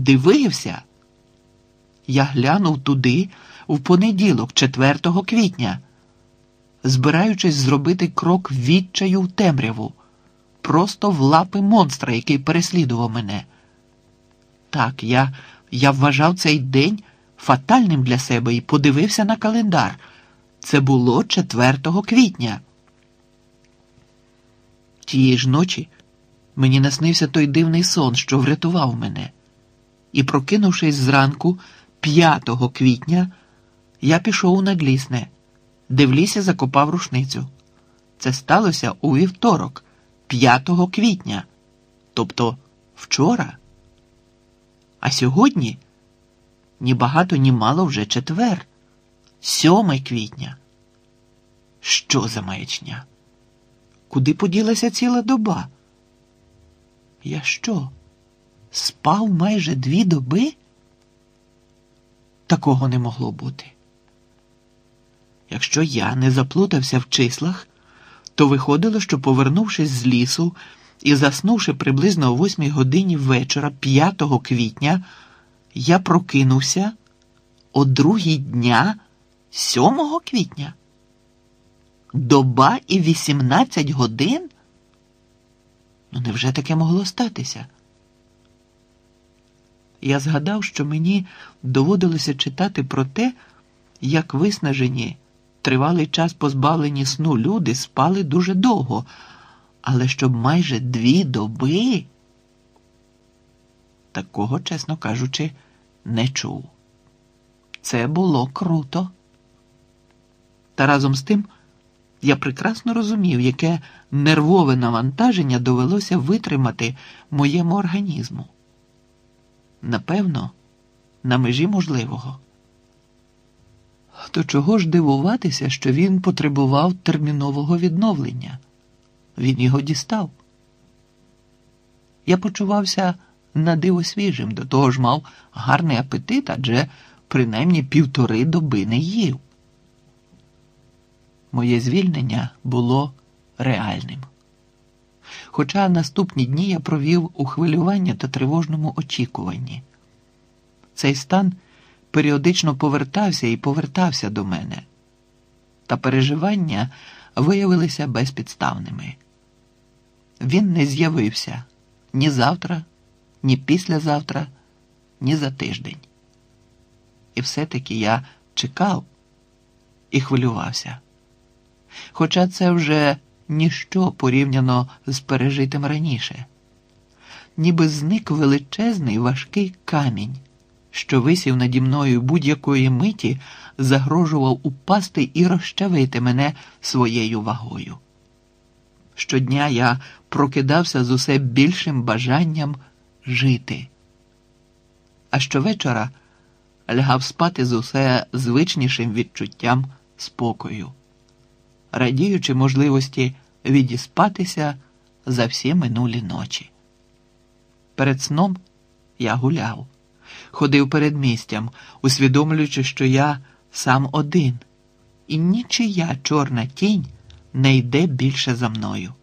Дивився. Я глянув туди в понеділок, 4 квітня, збираючись зробити крок відчаю в темряву, просто в лапи монстра, який переслідував мене. Так, я, я вважав цей день фатальним для себе і подивився на календар. Це було 4 квітня. Тієї ж ночі мені наснився той дивний сон, що врятував мене. І, прокинувшись зранку, 5 квітня, я пішов у надлісне, де в лісі закопав рушницю. Це сталося у вівторок, 5 квітня, тобто вчора. А сьогодні ні багато, ні мало вже четвер, 7 квітня. Що за маячня? Куди поділася ціла доба? Я що? Спав майже дві доби? Такого не могло бути. Якщо я не заплутався в числах, то виходило, що, повернувшись з лісу і заснувши приблизно о восьмій годині вечора 5 квітня, я прокинувся о другій дня 7 квітня. Доба і 18 годин? Ну, невже таке могло статися? Я згадав, що мені доводилося читати про те, як виснажені, тривалий час позбавлені сну люди спали дуже довго, але щоб майже дві доби. Такого, чесно кажучи, не чув. Це було круто. Та разом з тим я прекрасно розумів, яке нервове навантаження довелося витримати моєму організму. Напевно, на межі можливого. То чого ж дивуватися, що він потребував термінового відновлення? Він його дістав. Я почувався на диво свіжим, до того ж мав гарний апетит, адже принаймні півтори доби не їв. Моє звільнення було реальним. Хоча наступні дні я провів у хвилюванні та тривожному очікуванні. Цей стан періодично повертався і повертався до мене, та переживання виявилися безпідставними. Він не з'явився ні завтра, ні післязавтра, ні за тиждень. І все-таки я чекав і хвилювався. Хоча це вже ніщо порівняно з пережитим раніше, ніби зник величезний важкий камінь, що висів наді мною будь-якої миті, загрожував упасти і розчавити мене своєю вагою. Щодня я прокидався з усе більшим бажанням жити. А щовечора лягав спати з усе звичнішим відчуттям спокою радіючи можливості відіспатися за всі минулі ночі. Перед сном я гуляв, ходив передмістям, усвідомлюючи, що я сам один, і нічия чорна тінь не йде більше за мною.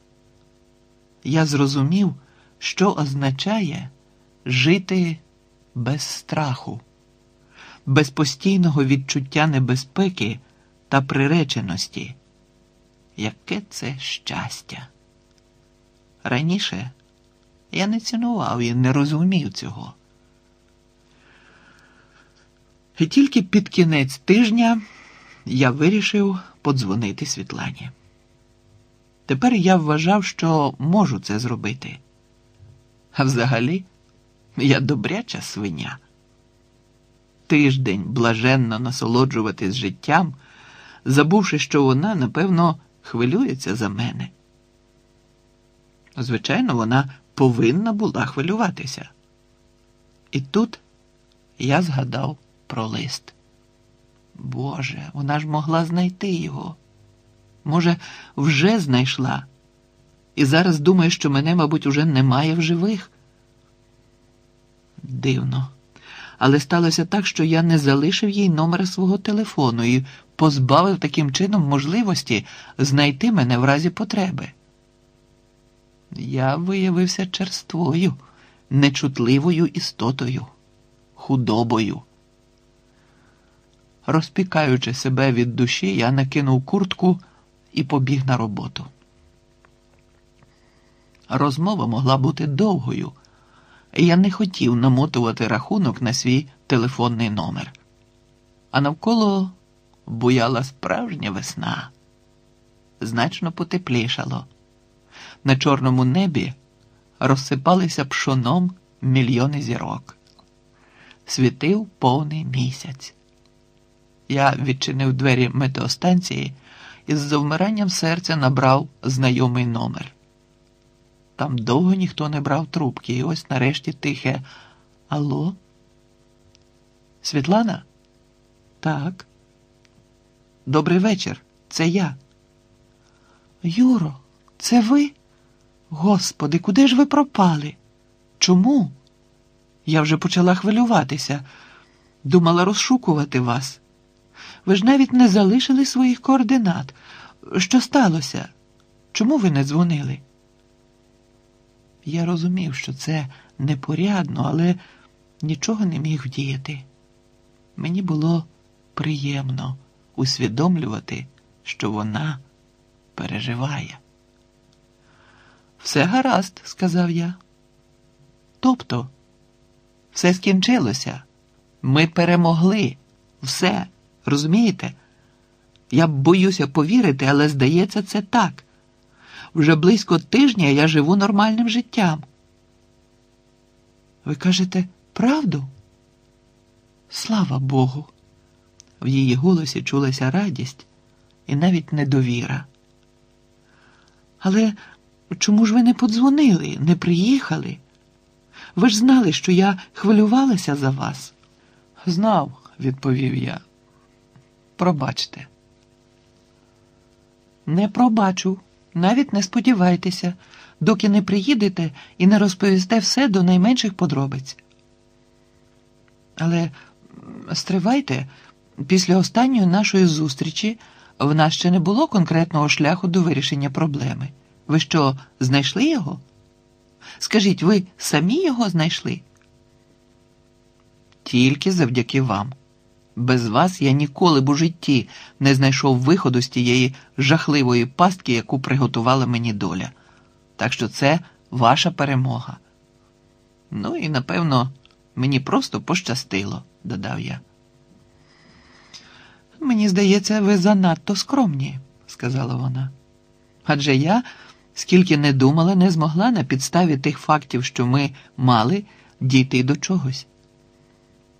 Я зрозумів, що означає жити без страху, без постійного відчуття небезпеки та приреченості. Яке це щастя? Раніше я не цінував і не розумів цього. І тільки під кінець тижня я вирішив подзвонити Світлані. Тепер я вважав, що можу це зробити. А взагалі, я добряча свиня. Тиждень блаженно насолоджуватись життям, забувши, що вона, напевно, хвилюється за мене. Звичайно, вона повинна була хвилюватися. І тут я згадав про лист. Боже, вона ж могла знайти його. Може, вже знайшла, і зараз думає, що мене, мабуть, уже немає в живих. Дивно. Але сталося так, що я не залишив їй номера свого телефону і позбавив таким чином можливості знайти мене в разі потреби. Я виявився черствою, нечутливою істотою. худобою. Розпікаючи себе від душі, я накинув куртку і побіг на роботу. Розмова могла бути довгою, я не хотів намотувати рахунок на свій телефонний номер. А навколо буяла справжня весна. Значно потеплішало. На чорному небі розсипалися пшоном мільйони зірок. Світив повний місяць. Я відчинив двері метеостанції і з завмиранням серця набрав знайомий номер. Там довго ніхто не брав трубки, і ось нарешті тихе. Алло? Світлана? Так. Добрий вечір. Це я. Юро, це ви? Господи, куди ж ви пропали? Чому? Я вже почала хвилюватися. Думала розшукувати вас. Ви ж навіть не залишили своїх координат. Що сталося? Чому ви не дзвонили? Я розумів, що це непорядно, але нічого не міг вдіяти. Мені було приємно усвідомлювати, що вона переживає. Все гаразд, сказав я. Тобто, все скінчилося. Ми перемогли. Все, розумієте? Я боюся повірити, але здається, це так. Вже близько тижня я живу нормальним життям. Ви кажете правду? Слава Богу. В її голосі чулася радість і навіть недовіра. Але чому ж ви не подзвонили, не приїхали? Ви ж знали, що я хвилювалася за вас. Знав, відповів я. Пробачте. Не пробачу, навіть не сподівайтеся, доки не приїдете і не розповісте все до найменших подробиць. Але стривайте, після останньої нашої зустрічі в нас ще не було конкретного шляху до вирішення проблеми. Ви що, знайшли його? Скажіть, ви самі його знайшли? Тільки завдяки вам. Без вас я ніколи б у житті не знайшов виходу з тієї жахливої пастки, яку приготувала мені доля. Так що це ваша перемога. Ну і напевно, мені просто пощастило, додав я. Мені здається, ви занадто скромні, сказала вона. Адже я, скільки не думала, не змогла на підставі тих фактів, що ми мали, дійти до чогось.